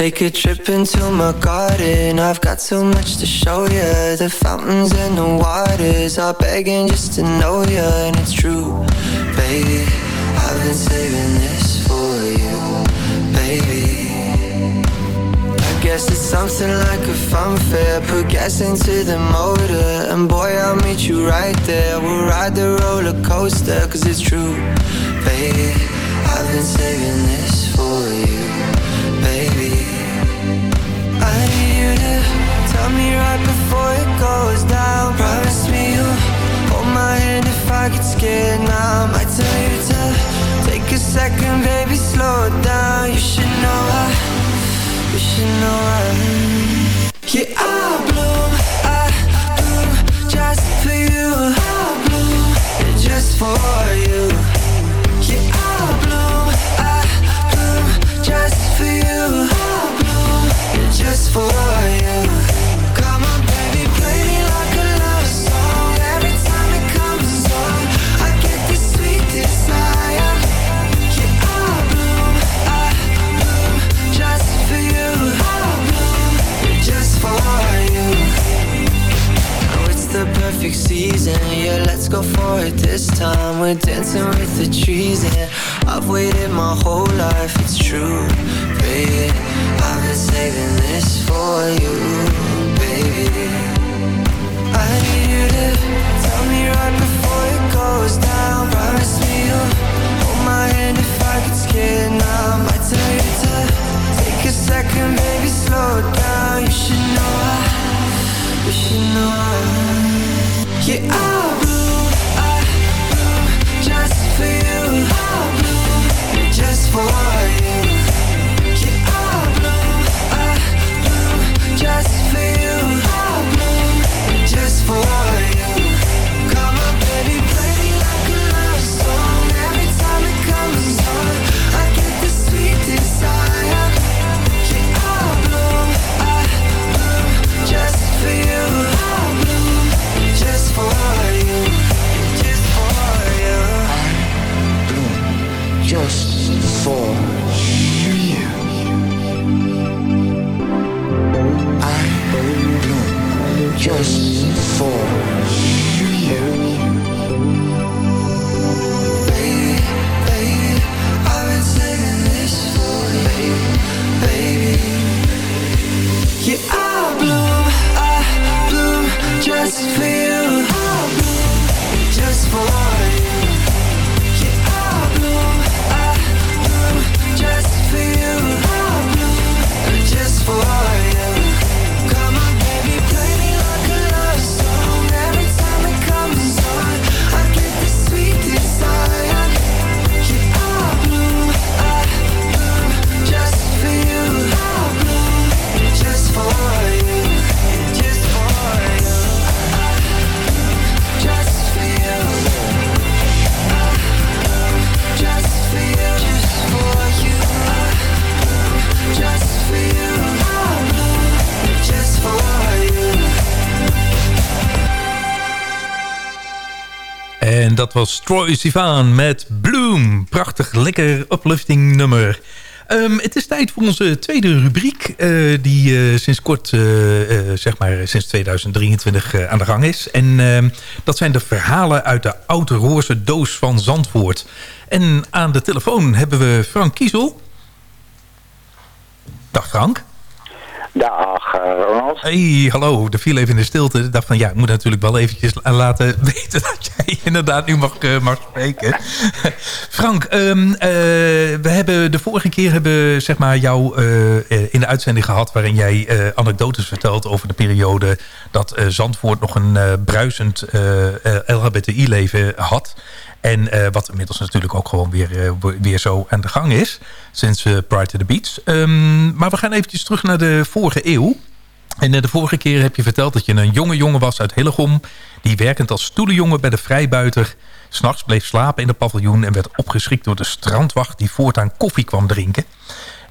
S18: Take a
S14: trip into my garden. I've got so much to show you. The fountains and the waters are begging just to know you, and it's true, baby. I've been saving this for you, baby. I
S19: guess it's something like a funfair. Put gas into the motor, and boy, I'll meet you right there. We'll ride the roller coaster, cause it's true, baby. I've been saving this for right before it goes down. Promise me you'll hold my hand if I get scared now. I might tell you to take a second, baby, slow down. You should know I, you should know I. Yeah, I bloom, I bloom just for you. I bloom just for you. Yeah, I bloom, I bloom just for you. I bloom just for you. Perfect season. Yeah, let's go for it this time. We're dancing with the trees, and I've waited my whole life. It's true, baby. I've been saving this for you, baby. I need you to tell me right before it goes down. Promise me you'll hold my hand if I get scared now. I might tell you to take a second, baby, slow down. You should know I, you should know I. for just for you. Baby, baby, I've been saving this for you, baby. Yeah, I bloom, I bloom just for you.
S11: Dat was Troy Sivan met Bloom. Prachtig, lekker uplifting nummer. Ehm, het is tijd voor onze tweede rubriek... eh, die eh, sinds kort, eh, zeg maar sinds 2023 eh, aan de gang is. En ehm, dat zijn de verhalen uit de oude roze doos van Zandvoort. En aan de telefoon hebben we Frank Kiesel. Dag Frank.
S20: Dag eh, Ronald.
S11: Hey, hallo. Er viel even in de stilte. Ik dacht van, ja, ik moet natuurlijk wel eventjes la- laten weten dat jij inderdaad nu mag, mag spreken. Frank, ehm, eh, we hebben de vorige keer hebben, zeg maar, jou in de uitzending gehad... waarin jij anekdotes vertelt over de periode dat Zandvoort nog een bruisend LHBTI-leven had... En eh, wat inmiddels natuurlijk ook gewoon weer, eh, weer zo aan de gang is. Sinds eh, Pride to the Beach. Ehm, maar we gaan eventjes terug naar de vorige eeuw. En de vorige keer heb je verteld dat je een jonge jongen was uit Hillegom... die werkend als stoelenjongen bij de vrijbuiter... s'nachts bleef slapen in de paviljoen... en werd opgeschrikt door de strandwacht die voortaan koffie kwam drinken.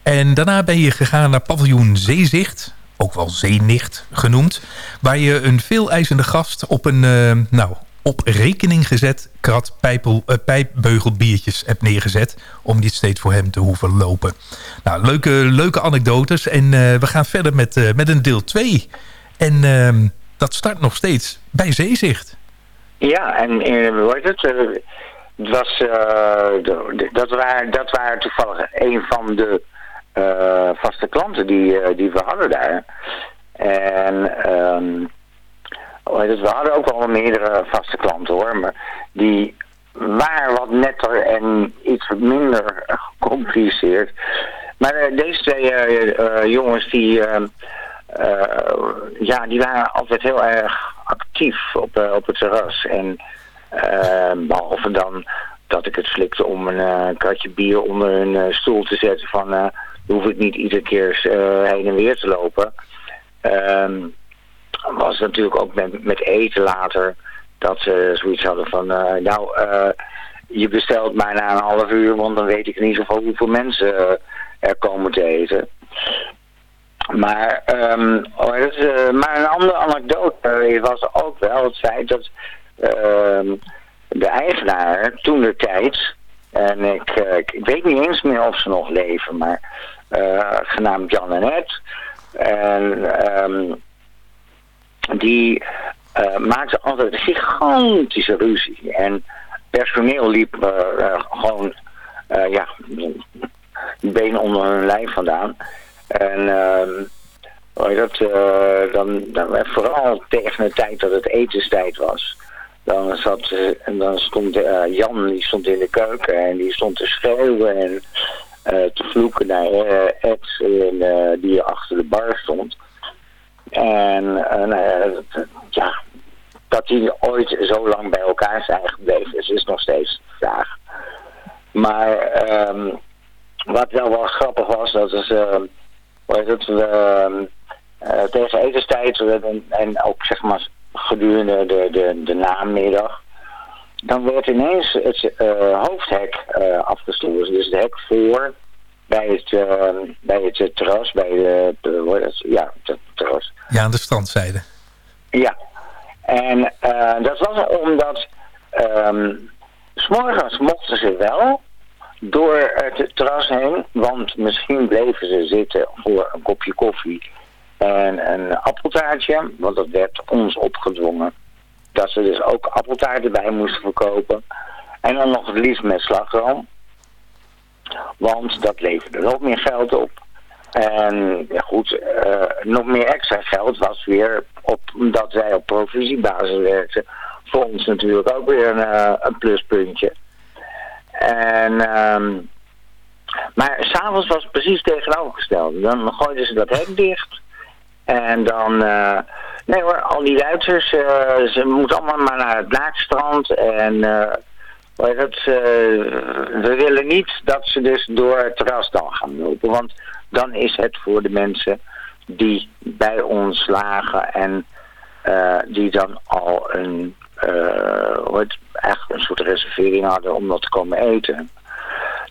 S11: En daarna ben je gegaan naar paviljoen Zeezicht... ook wel Zeenicht genoemd... waar je een veeleisende gast op een... nou, op rekening gezet krat pijpel, eh, pijpbeugelbiertjes hebt neergezet... om niet steeds voor hem te hoeven lopen. Nou, leuke, leuke anekdotes. En eh, we gaan verder met, eh, met een deel 2. En ehm, dat start nog steeds bij Zeezicht.
S20: Ja, en hoe heet het? het was, dat, waren, dat waren toevallig een van de vaste klanten die, die we hadden daar. En ehm, heet het, we hadden ook wel meerdere vaste klanten hoor, maar die waren wat netter en iets minder gecompliceerd. Maar eh, deze twee eh, eh, jongens die, ja, die waren altijd heel erg actief op, op het terras. En eh, behalve dan dat ik het flikte om een kratje bier onder hun stoel te zetten van hoef ik niet iedere keer heen en weer te lopen. Ehm, was natuurlijk ook met, met eten later dat ze zoiets hadden van eh, nou eh, je bestelt mij na een half uur want dan weet ik ieder geval hoeveel mensen eh, er komen te eten. Maar, ehm, oh, is, maar een andere anekdote was ook wel het feit dat ehm, de eigenaar toen de tijd, en ik, ik, weet niet eens meer of ze nog leven, maar genaamd Jan en Ed. En ehm, die eh, maakte altijd een gigantische ruzie. En personeel liep eh, gewoon ja, benen onder hun lijf vandaan. En ehm, dat, dan, dan, vooral tegen de tijd dat het etenstijd was. Dan, zat, en dan stond Jan die stond in de keuken en die stond te schreeuwen en te vloeken naar Ed en, die achter de bar stond. En eh, nou ja, dat- dat die ooit zo lang bij elkaar zijn gebleven is, is nog steeds de vraag. Maar ehm, wat wel wel grappig was, dat is, ehm, hoe heet het, we, ehm, eh, tegen etenstijd en, en ook zeg maar gedurende de, de, de namiddag, dan werd ineens het eh, hoofdhek eh afgestoten. Dus het hek voor bij het, eh, bij het eh, terras, bij de, de, ja, het terras.
S11: Ja, aan de strandzijde.
S20: Ja, en eh, dat was omdat ehm, s s'morgens mochten ze wel door het terras heen, want misschien bleven ze zitten voor een kopje koffie en een appeltaartje, want dat werd ons opgedwongen. Dat ze dus ook appeltaart erbij moesten verkopen. En dan nog het liefst met slagroom. Want dat leverde nog meer geld op. En goed, eh, nog meer extra geld was weer op, omdat wij op provisiebasis werkten. Voor ons natuurlijk ook weer een, eh, pluspuntje. En, ehm, maar s'avonds was het precies tegenovergesteld. Dan gooiden ze dat hek dicht. En dan, eh, nee hoor, al die Duitsers, ze moeten allemaal maar naar het Blaakstrand. En eh, het, eh, we willen niet dat ze dus door het terras dan gaan lopen. Want dan is het voor de mensen die bij ons lagen en eh, die dan al een, eh, hoe heet, echt een soort reservering hadden om dat te komen eten.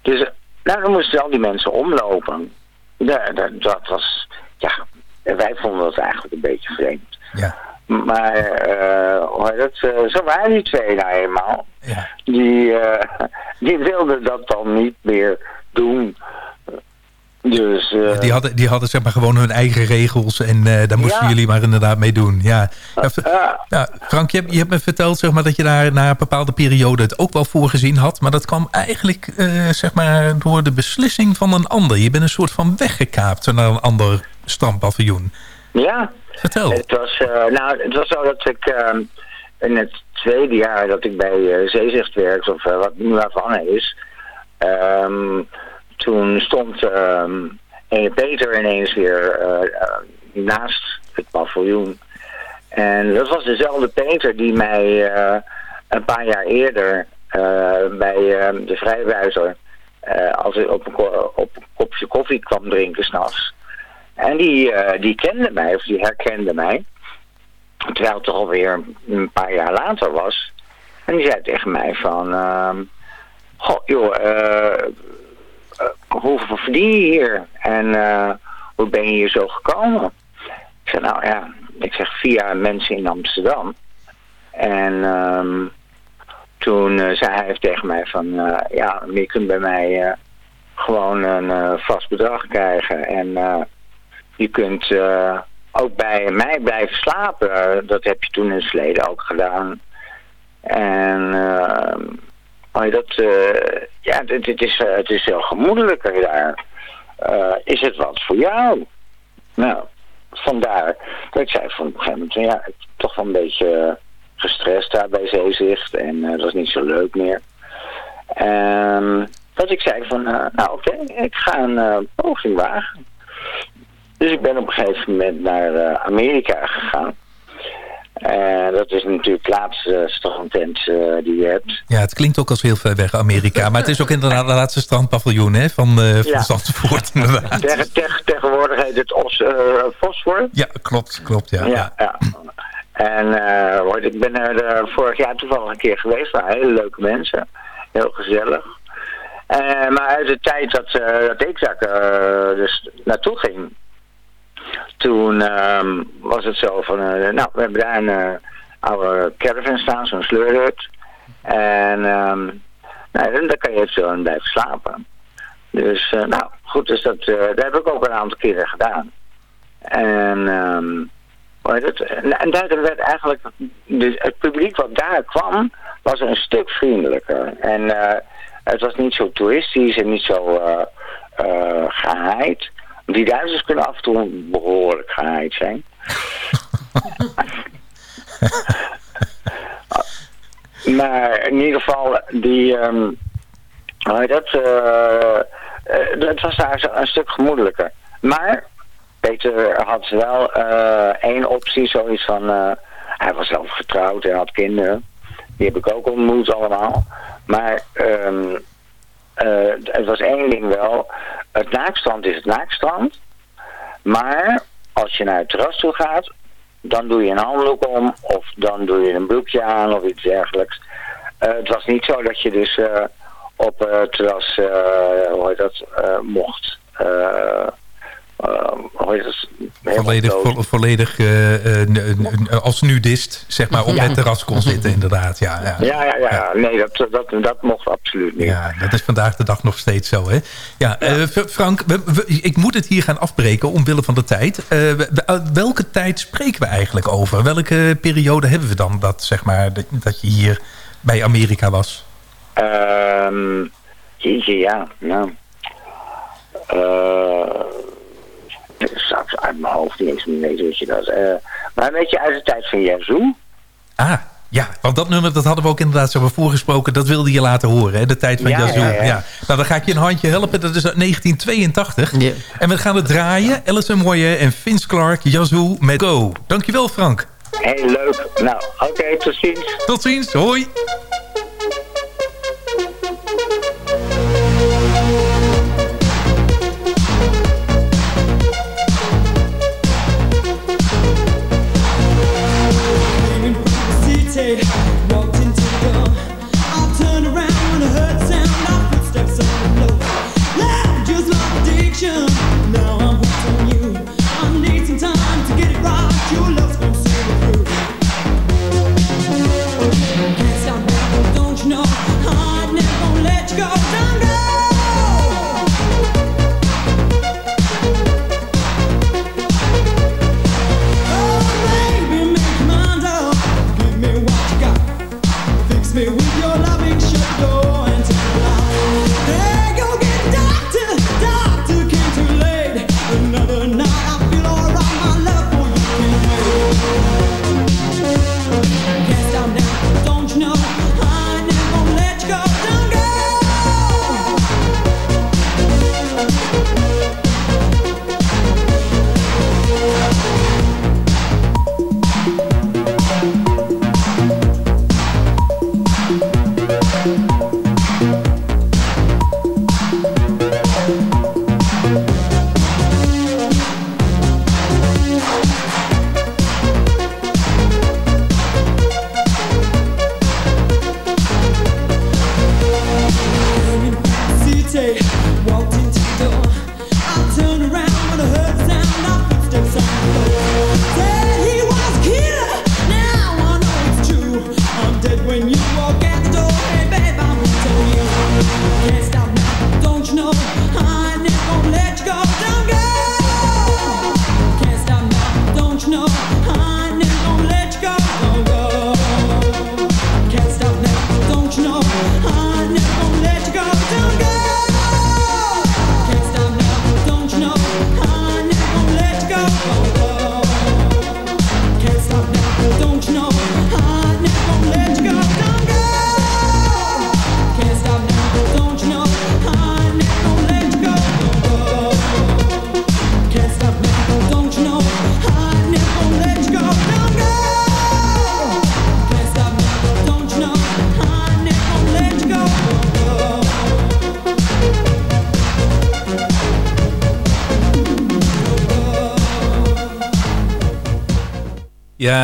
S20: Dus nou, dan moesten al die mensen omlopen. Ja, dat, dat was, ja, wij vonden dat eigenlijk een beetje vreemd.
S11: Ja.
S20: Maar, hoe heet het, eh, zo waren die twee nou eenmaal. Die, eh, die wilden dat dan niet meer doen. Dus,
S11: Die hadden, die hadden zeg maar gewoon hun eigen regels en daar moesten
S20: Ja.
S11: jullie maar inderdaad mee doen. Ja. Ja, ja, Frank, je hebt, je hebt me verteld zeg maar, dat je daar na een bepaalde periode het ook wel voorgezien had. Maar dat kwam eigenlijk zeg maar, door de beslissing van een ander. Je bent een soort van weggekaapt naar een ander strandpaviljoen.
S20: Ja. Het was, eh, nou, het was zo dat ik ehm, in het tweede jaar dat ik bij eh Zeezicht werkte, of eh, wat nu waarvan is, ehm, toen stond ene Peter ineens weer naast het paviljoen. En dat was dezelfde Peter die mij een paar jaar eerder bij de Vrijbuizer, als ik op een, op een kopje koffie kwam drinken s'nachts. En die, eh, die kende mij, of die herkende mij. Terwijl het toch alweer een paar jaar later was. En die zei tegen mij van... ehm, goh, joh, eh, hoeveel verdien je hier? En hoe ben je hier zo gekomen? Ik zei, nou ja, ik zeg via mensen in Amsterdam. En ehm, toen zei hij tegen mij van... ja, je kunt bij mij gewoon een vast bedrag krijgen. En... je kunt eh, ook bij mij blijven slapen. Dat heb je toen in het verleden ook gedaan. En uh, dat, eh, ja, het, het, is, het is heel gemoedelijker daar. is het wat voor jou? Nou, vandaar ik zei van op een gegeven moment, ja, toch wel een beetje gestrest daar bij Zeezicht en dat was niet zo leuk meer. En dat ik zei van, nou oké, ik ga een poging wagen. Dus ik ben op een gegeven moment naar eh, Amerika gegaan. En dat is natuurlijk het laatste strandtent eh, die je hebt.
S21: Ja, het klinkt ook als heel ver weg Amerika. Maar het is ook inderdaad de laatste strandpaviljoen hè, van, eh van
S20: Ja.
S21: Zandvoort.
S20: Tegen, tegen, tegenwoordig heet het Os, Fosfor.
S21: Ja, klopt, klopt. Ja,
S20: Ja, ja. En hoor, ik ben er vorig jaar toevallig een keer geweest. Nou, hele leuke mensen. Heel gezellig. Maar uit de tijd dat, dat ik daar dus naartoe ging... Toen ehm, was het zo van... eh, nou, we hebben daar een eh, oude caravan staan, zo'n sleurhut. En ehm, nou, dan kan je even zo blijven slapen. Dus eh, nou, goed, dus dat, eh, dat heb ik ook een aantal keren gedaan. En, ehm, hoe heet het? en, en daar werd eigenlijk, dus het publiek wat daar kwam, was een stuk vriendelijker. En eh, het was niet zo toeristisch en niet zo eh eh, geheid. Die Duitsers kunnen af en toe behoorlijk geheid zijn. maar in ieder geval, die, hoe heet dat, eh, eh, het was daar een stuk gemoedelijker. Maar Peter had wel eh, één optie, zoiets van... hij was zelf getrouwd en had kinderen. Die heb ik ook ontmoet allemaal. Maar ehm, eh, het was één ding wel. Het naakstrand is het naakstrand. Maar als je naar het terras toe gaat... dan doe je een handdoek om... of dan doe je een broekje aan of iets dergelijks. Eh, het was niet zo dat je dus eh, op het terras... hoe heet dat, mocht... eh, eh, hoe? Helemaal
S21: Volledig,
S20: bloot.
S21: vo- volledig eh, eh, als nudist, zeg maar, op
S20: Ja.
S21: het terras kon zitten, inderdaad. Ja, ja.
S20: Ja, ja, ja. Nee, dat, dat, dat mocht absoluut niet.
S21: Ja, dat is vandaag de dag nog steeds zo, hè? Ja, eh, Frank, we- we- ik moet het hier gaan afbreken omwille van de tijd. Eh, we- we- welke tijd spreken we eigenlijk over? Welke periode hebben we dan dat, zeg maar, dat, dat je hier bij Amerika was?
S20: Ehm jeetje, ja. Nou. Eh het uit mijn hoofd niet eens meer weten, weet je dat. Eh, maar een beetje uit de tijd van Yazoo.
S21: Ah, ja, want dat nummer dat hadden we ook inderdaad zo voorgesproken. Dat wilde je laten horen, hè? de tijd van
S20: Ja,
S21: Yazoo.
S20: ja, ja.
S21: Nou, dan ga ik je een handje helpen. Dat is uit 1982. En we gaan het draaien. Alison Moyer en Vince Clark, Yazoo met Go. Dankjewel, Frank.
S20: Heel leuk. Nou, oké, tot ziens.
S21: Tot ziens, hoi.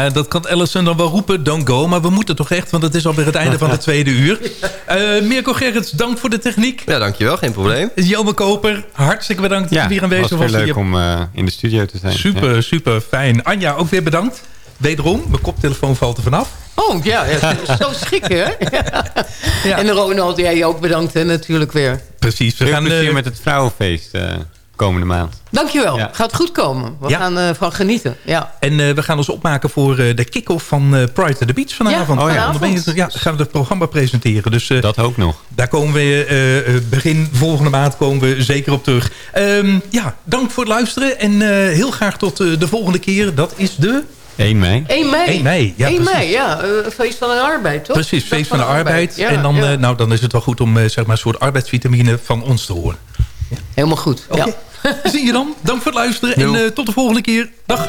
S16: Ja, dat kan Ellison dan wel roepen, don't go. Maar we moeten toch echt, want het is alweer het einde van de tweede uur. Eh Mirko Gerrits, dank voor de techniek.
S17: Ja, dankjewel. Geen probleem.
S16: Jelme Koper, hartstikke bedankt dat je weer aanwezig
S12: was
S16: was.
S12: weer leuk
S16: hier.
S12: om eh, in de studio te zijn.
S16: Super,
S12: Ja.
S16: super fijn. Anja, ook weer bedankt. Wederom, mijn koptelefoon valt er vanaf.
S13: Oh ja, ja, zo schrikken hè? Ja. En Ronald, jij ook bedankt hè, natuurlijk weer.
S16: Precies. We gaan
S12: plezier
S16: eh,
S12: met het vrouwenfeest eh, komende maand.
S13: Dankjewel,
S12: Ja.
S13: gaat goed komen. We
S16: Ja.
S13: gaan ervan genieten. Ja.
S16: En eh, we gaan ons opmaken voor eh, de kick-off van eh, Pride to the Beach vanavond.
S13: Ja, Oh ja.
S16: Dan ben je-
S13: vanavond.
S16: ja, gaan we het programma presenteren. Dus eh,
S12: Dat ook nog.
S16: daar komen we eh, eh, begin volgende maand komen we zeker op terug. Ehm, ja, dank voor het luisteren. En eh, heel graag tot eh, de volgende keer. Dat is de...
S12: 1 mei.
S13: 1 mei.
S16: 1 mei, ja,
S13: 1
S16: precies.
S13: mei, ja. eh, feest van de arbeid, toch?
S16: Precies, feest van de arbeid.
S13: Ja,
S16: en dan,
S13: ja.
S16: eh, nou, dan is het wel goed om eh, zeg maar, een soort arbeidsvitamine van ons te horen.
S13: Helemaal goed, ja.
S16: Zie je dan. Dank voor het luisteren. En eh, tot de volgende keer. Dag.